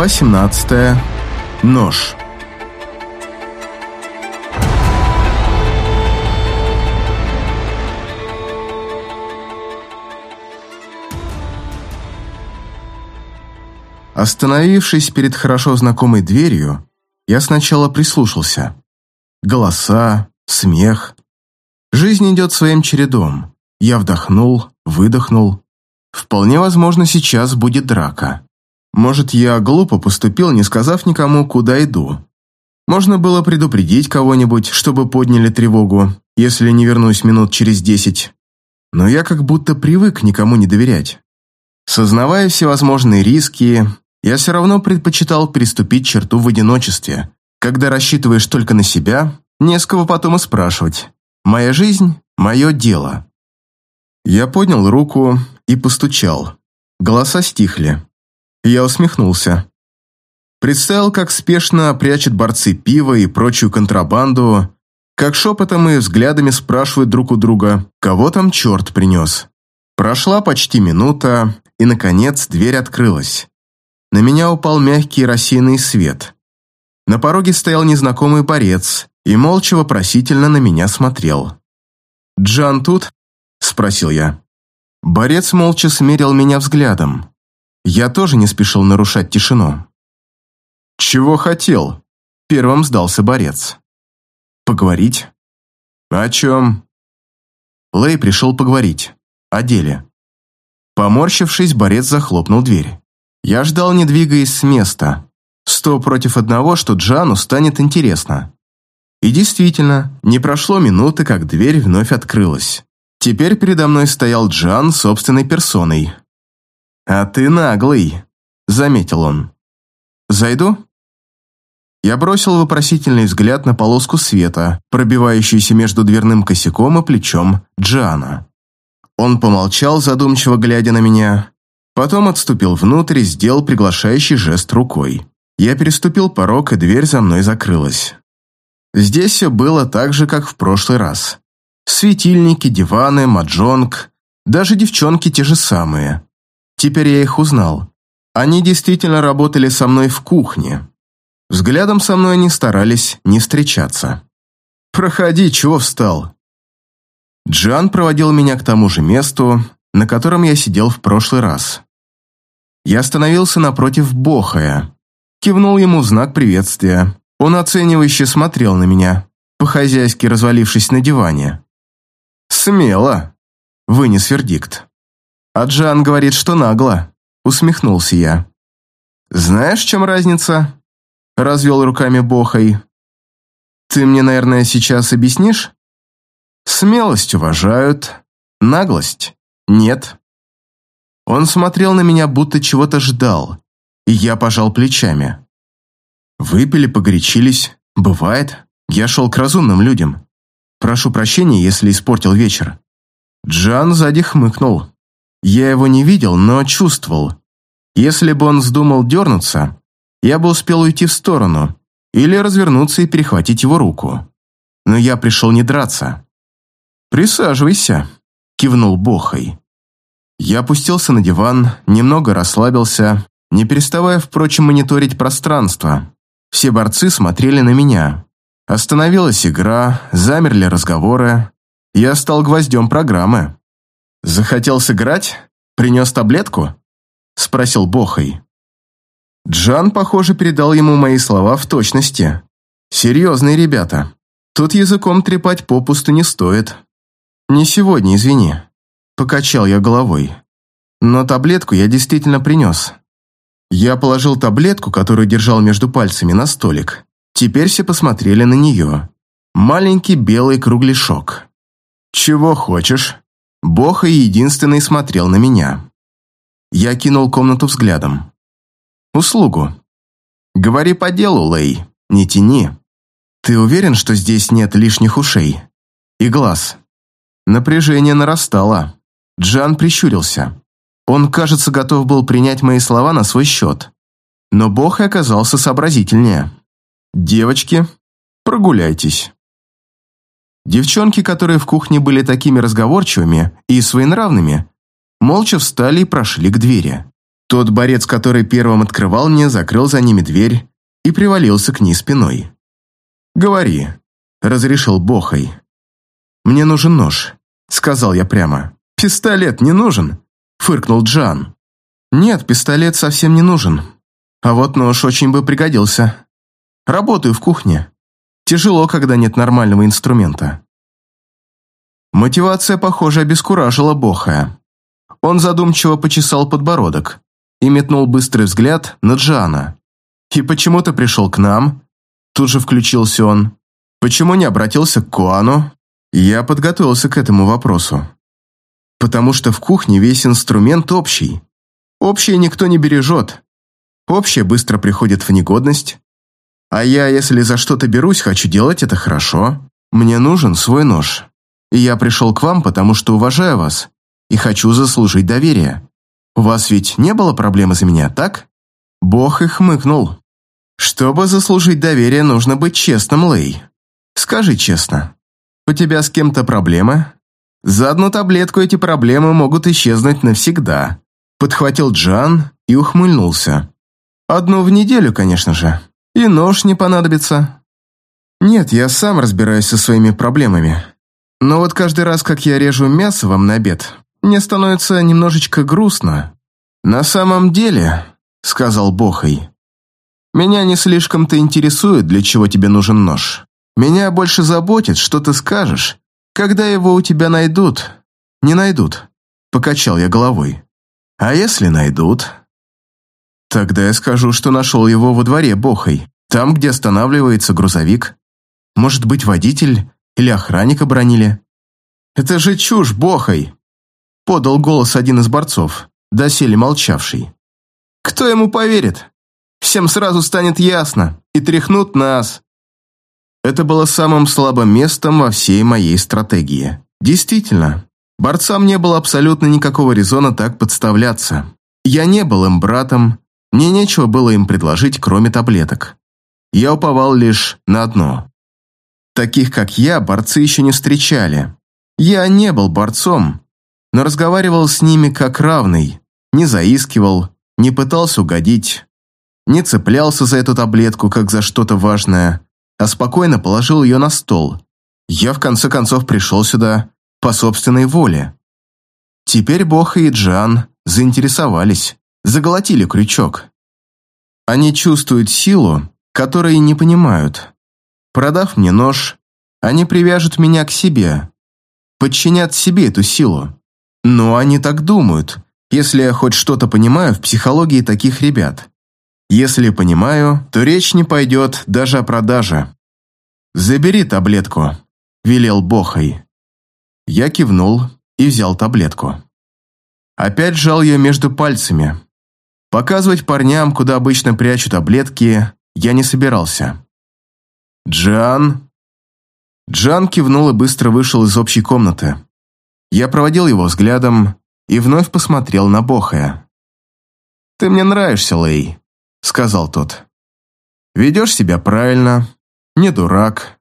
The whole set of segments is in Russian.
Глава 17. Нож. Остановившись перед хорошо знакомой дверью, я сначала прислушался. Голоса, смех. Жизнь идет своим чередом. Я вдохнул, выдохнул. Вполне возможно, сейчас будет драка. Может, я глупо поступил, не сказав никому, куда иду. Можно было предупредить кого-нибудь, чтобы подняли тревогу, если не вернусь минут через десять. Но я как будто привык никому не доверять. Сознавая всевозможные риски, я все равно предпочитал переступить черту в одиночестве. Когда рассчитываешь только на себя, не с кого потом и спрашивать. Моя жизнь – мое дело. Я поднял руку и постучал. Голоса стихли. Я усмехнулся. Представил, как спешно прячут борцы пива и прочую контрабанду, как шепотом и взглядами спрашивают друг у друга, кого там черт принес. Прошла почти минута, и, наконец, дверь открылась. На меня упал мягкий рассеянный свет. На пороге стоял незнакомый борец и молча вопросительно на меня смотрел. «Джан тут?» – спросил я. Борец молча смерил меня взглядом. Я тоже не спешил нарушать тишину. «Чего хотел?» – первым сдался борец. «Поговорить?» «О чем?» Лэй пришел поговорить. О деле. Поморщившись, борец захлопнул дверь. Я ждал, не двигаясь с места. Сто против одного, что Джану станет интересно. И действительно, не прошло минуты, как дверь вновь открылась. Теперь передо мной стоял Джан собственной персоной, «А ты наглый», — заметил он. «Зайду?» Я бросил вопросительный взгляд на полоску света, пробивающуюся между дверным косяком и плечом Джана. Он помолчал, задумчиво глядя на меня, потом отступил внутрь и сделал приглашающий жест рукой. Я переступил порог, и дверь за мной закрылась. Здесь все было так же, как в прошлый раз. Светильники, диваны, маджонг, даже девчонки те же самые. Теперь я их узнал. Они действительно работали со мной в кухне. Взглядом со мной они старались не встречаться. «Проходи, чего встал?» Джан проводил меня к тому же месту, на котором я сидел в прошлый раз. Я остановился напротив Бохая, кивнул ему в знак приветствия. Он оценивающе смотрел на меня, по-хозяйски развалившись на диване. «Смело», — вынес вердикт. А Джан говорит, что нагло. Усмехнулся я. Знаешь, в чем разница? Развел руками Бохой. Ты мне, наверное, сейчас объяснишь? Смелость уважают, наглость нет. Он смотрел на меня, будто чего-то ждал, и я пожал плечами. Выпили, погорячились. Бывает. Я шел к разумным людям. Прошу прощения, если испортил вечер. Джан сзади хмыкнул. Я его не видел, но чувствовал. Если бы он вздумал дернуться, я бы успел уйти в сторону или развернуться и перехватить его руку. Но я пришел не драться. «Присаживайся», — кивнул Бохой. Я опустился на диван, немного расслабился, не переставая, впрочем, мониторить пространство. Все борцы смотрели на меня. Остановилась игра, замерли разговоры. Я стал гвоздем программы. «Захотел сыграть? Принес таблетку?» – спросил Бохой. Джан, похоже, передал ему мои слова в точности. «Серьезные ребята. Тут языком трепать попусту не стоит. Не сегодня, извини». Покачал я головой. Но таблетку я действительно принес. Я положил таблетку, которую держал между пальцами, на столик. Теперь все посмотрели на нее. Маленький белый кругляшок. «Чего хочешь?» Боха единственный смотрел на меня. Я кинул комнату взглядом. «Услугу. Говори по делу, Лэй, не тяни. Ты уверен, что здесь нет лишних ушей? И глаз?» Напряжение нарастало. Джан прищурился. Он, кажется, готов был принять мои слова на свой счет. Но Бог оказался сообразительнее. «Девочки, прогуляйтесь». Девчонки, которые в кухне были такими разговорчивыми и своенравными, молча встали и прошли к двери. Тот борец, который первым открывал мне, закрыл за ними дверь и привалился к ней спиной. «Говори», — разрешил Бохой. «Мне нужен нож», — сказал я прямо. «Пистолет не нужен?» — фыркнул Джан. «Нет, пистолет совсем не нужен. А вот нож очень бы пригодился. Работаю в кухне. Тяжело, когда нет нормального инструмента». Мотивация, похоже, обескуражила Бохая. Он задумчиво почесал подбородок и метнул быстрый взгляд на Джана. «И почему ты пришел к нам?» Тут же включился он. «Почему не обратился к Куану?» Я подготовился к этому вопросу. Потому что в кухне весь инструмент общий. Общее никто не бережет. Общее быстро приходит в негодность. А я, если за что-то берусь, хочу делать это хорошо. Мне нужен свой нож. И я пришел к вам, потому что уважаю вас и хочу заслужить доверие. У вас ведь не было проблем из-за меня, так?» Бог и хмыкнул. «Чтобы заслужить доверие, нужно быть честным, Лэй. Скажи честно, у тебя с кем-то проблемы? За одну таблетку эти проблемы могут исчезнуть навсегда», подхватил Джан и ухмыльнулся. «Одну в неделю, конечно же. И нож не понадобится». «Нет, я сам разбираюсь со своими проблемами. Но вот каждый раз, как я режу мясо вам на обед, мне становится немножечко грустно. На самом деле, сказал Бохой, меня не слишком-то интересует, для чего тебе нужен нож. Меня больше заботит, что ты скажешь, когда его у тебя найдут. Не найдут, покачал я головой. А если найдут? Тогда я скажу, что нашел его во дворе Бохой, там, где останавливается грузовик. Может быть, водитель или охранника бронили. Это же чушь, Бохой, подал голос один из борцов, доселе молчавший. «Кто ему поверит? Всем сразу станет ясно, и тряхнут нас». Это было самым слабым местом во всей моей стратегии. Действительно, борцам не было абсолютно никакого резона так подставляться. Я не был им братом, мне нечего было им предложить, кроме таблеток. Я уповал лишь на одно. Таких, как я, борцы еще не встречали. Я не был борцом, но разговаривал с ними как равный, не заискивал, не пытался угодить, не цеплялся за эту таблетку, как за что-то важное, а спокойно положил ее на стол. Я, в конце концов, пришел сюда по собственной воле. Теперь Боха и Джан заинтересовались, заголотили крючок. Они чувствуют силу, которой не понимают. Продав мне нож, они привяжут меня к себе, подчинят себе эту силу. Но они так думают, если я хоть что-то понимаю в психологии таких ребят. Если понимаю, то речь не пойдет даже о продаже. «Забери таблетку», – велел Бохой. Я кивнул и взял таблетку. Опять сжал ее между пальцами. Показывать парням, куда обычно прячу таблетки, я не собирался. «Джан?» Джан кивнул и быстро вышел из общей комнаты. Я проводил его взглядом и вновь посмотрел на Бохая. «Ты мне нравишься, Лэй», — сказал тот. «Ведешь себя правильно, не дурак».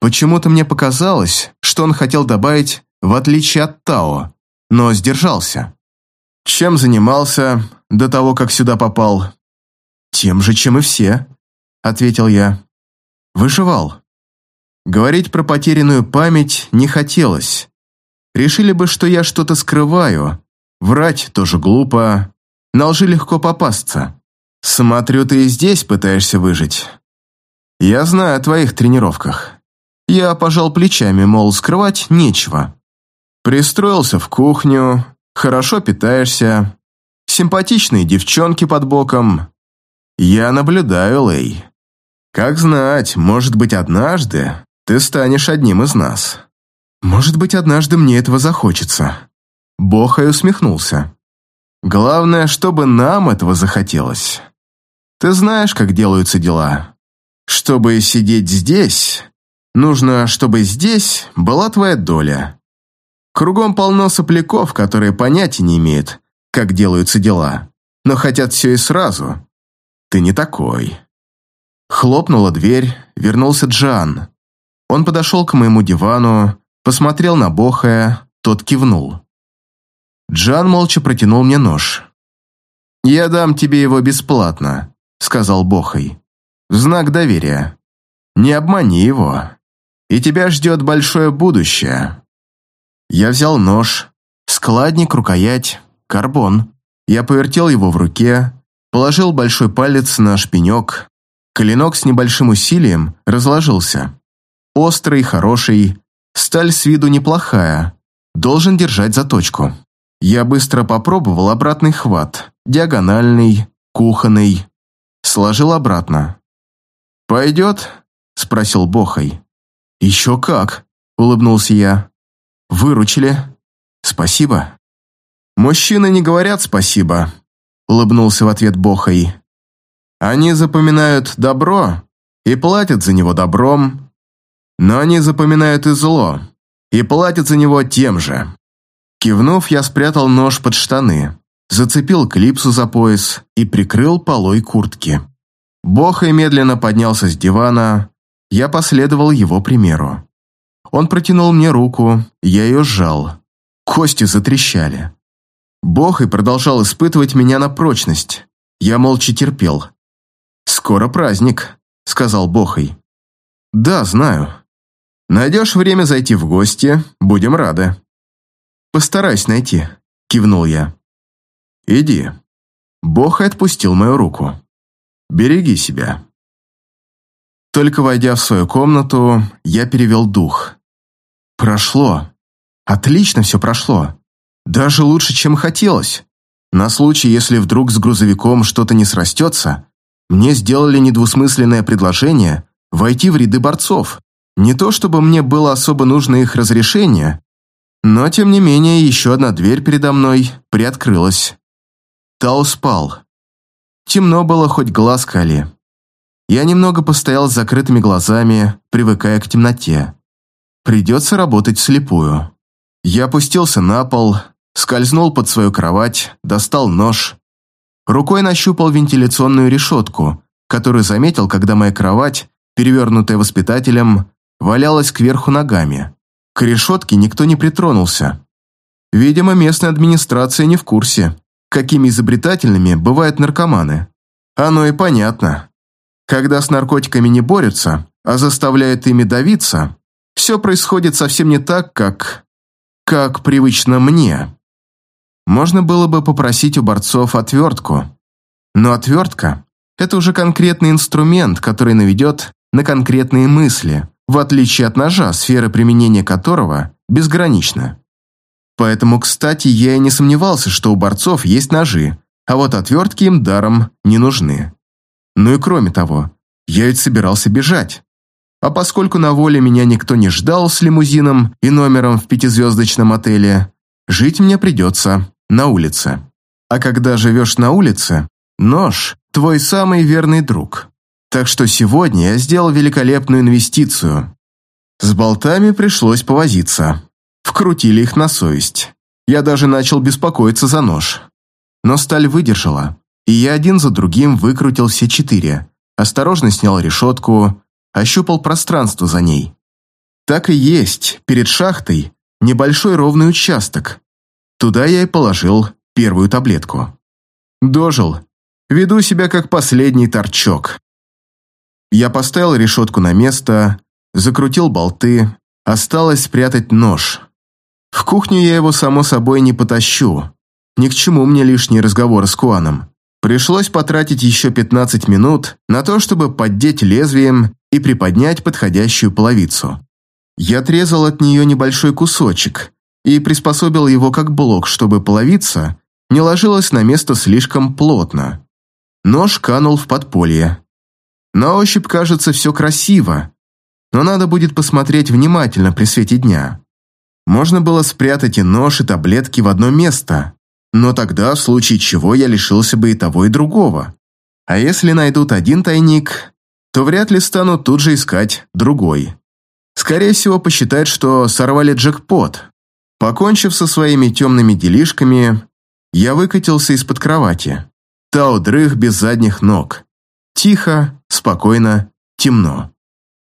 Почему-то мне показалось, что он хотел добавить «в отличие от Тао», но сдержался. Чем занимался до того, как сюда попал? Тем же, чем и все, ответил я. Выживал. Говорить про потерянную память не хотелось, Решили бы, что я что-то скрываю. Врать тоже глупо. На лжи легко попасться. Смотрю, ты и здесь пытаешься выжить. Я знаю о твоих тренировках. Я пожал плечами, мол, скрывать нечего. Пристроился в кухню, хорошо питаешься, симпатичные девчонки под боком. Я наблюдаю, Лэй. Как знать, может быть, однажды ты станешь одним из нас. Может быть, однажды мне этого захочется. Бохай усмехнулся. Главное, чтобы нам этого захотелось. Ты знаешь, как делаются дела. Чтобы сидеть здесь, нужно, чтобы здесь была твоя доля. Кругом полно сопляков, которые понятия не имеют, как делаются дела, но хотят все и сразу. Ты не такой. Хлопнула дверь, вернулся Джан. Он подошел к моему дивану, Посмотрел на Бохая, тот кивнул. Джан молча протянул мне нож. «Я дам тебе его бесплатно», — сказал Бохой. «В знак доверия. Не обмани его, и тебя ждет большое будущее». Я взял нож, складник, рукоять, карбон. Я повертел его в руке, положил большой палец на шпинек. Клинок с небольшим усилием разложился. Острый, хороший, сталь с виду неплохая, должен держать заточку. Я быстро попробовал обратный хват, диагональный, кухонный. Сложил обратно. «Пойдет?» – спросил Бохой. «Еще как!» – улыбнулся я. «Выручили. Спасибо». «Мужчины не говорят спасибо», – улыбнулся в ответ Бохой. «Они запоминают добро и платят за него добром, но они запоминают и зло, и платят за него тем же». Кивнув, я спрятал нож под штаны, зацепил клипсу за пояс и прикрыл полой куртки. Бохай медленно поднялся с дивана, я последовал его примеру. Он протянул мне руку, я ее сжал. Кости затрещали. Бохай продолжал испытывать меня на прочность. Я молча терпел. «Скоро праздник», — сказал Бохай. «Да, знаю. Найдешь время зайти в гости, будем рады». «Постараюсь найти», — кивнул я. «Иди». Бог отпустил мою руку. «Береги себя». Только войдя в свою комнату, я перевел дух. Прошло. Отлично все прошло. Даже лучше, чем хотелось. На случай, если вдруг с грузовиком что-то не срастется, мне сделали недвусмысленное предложение войти в ряды борцов. Не то чтобы мне было особо нужно их разрешение, но, тем не менее, еще одна дверь передо мной приоткрылась. Тау спал. Темно было, хоть глаз кали. Я немного постоял с закрытыми глазами, привыкая к темноте. Придется работать вслепую. Я опустился на пол, скользнул под свою кровать, достал нож. Рукой нащупал вентиляционную решетку, которую заметил, когда моя кровать, перевернутая воспитателем, валялась кверху ногами. К решетке никто не притронулся. Видимо, местная администрация не в курсе, какими изобретательными бывают наркоманы. Оно и понятно. Когда с наркотиками не борются, а заставляют ими давиться, все происходит совсем не так, как... как привычно мне. Можно было бы попросить у борцов отвертку. Но отвертка – это уже конкретный инструмент, который наведет на конкретные мысли, в отличие от ножа, сфера применения которого безгранична. Поэтому, кстати, я и не сомневался, что у борцов есть ножи, а вот отвертки им даром не нужны. Ну и кроме того, я ведь собирался бежать. А поскольку на воле меня никто не ждал с лимузином и номером в пятизвездочном отеле, жить мне придется на улице. А когда живешь на улице, нож – твой самый верный друг. Так что сегодня я сделал великолепную инвестицию. С болтами пришлось повозиться. Вкрутили их на совесть. Я даже начал беспокоиться за нож. Но сталь выдержала, и я один за другим выкрутил все четыре. Осторожно снял решетку, ощупал пространство за ней. Так и есть, перед шахтой небольшой ровный участок. Туда я и положил первую таблетку. Дожил. Веду себя как последний торчок. Я поставил решетку на место, закрутил болты, осталось спрятать нож. В кухню я его, само собой, не потащу. Ни к чему мне лишний разговор с Куаном. Пришлось потратить еще 15 минут на то, чтобы поддеть лезвием и приподнять подходящую половицу. Я отрезал от нее небольшой кусочек и приспособил его как блок, чтобы половица не ложилась на место слишком плотно. Нож канул в подполье. На ощупь кажется все красиво, но надо будет посмотреть внимательно при свете дня. Можно было спрятать и нож, и таблетки в одно место, но тогда, в случае чего, я лишился бы и того, и другого. А если найдут один тайник, то вряд ли станут тут же искать другой. Скорее всего, посчитают, что сорвали джекпот. Покончив со своими темными делишками, я выкатился из-под кровати. Тао дрых без задних ног. Тихо, спокойно, темно.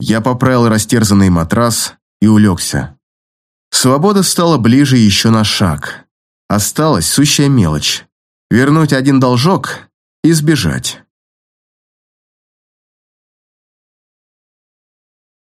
Я поправил растерзанный матрас и улегся. Свобода стала ближе еще на шаг. Осталась сущая мелочь. Вернуть один должок и сбежать.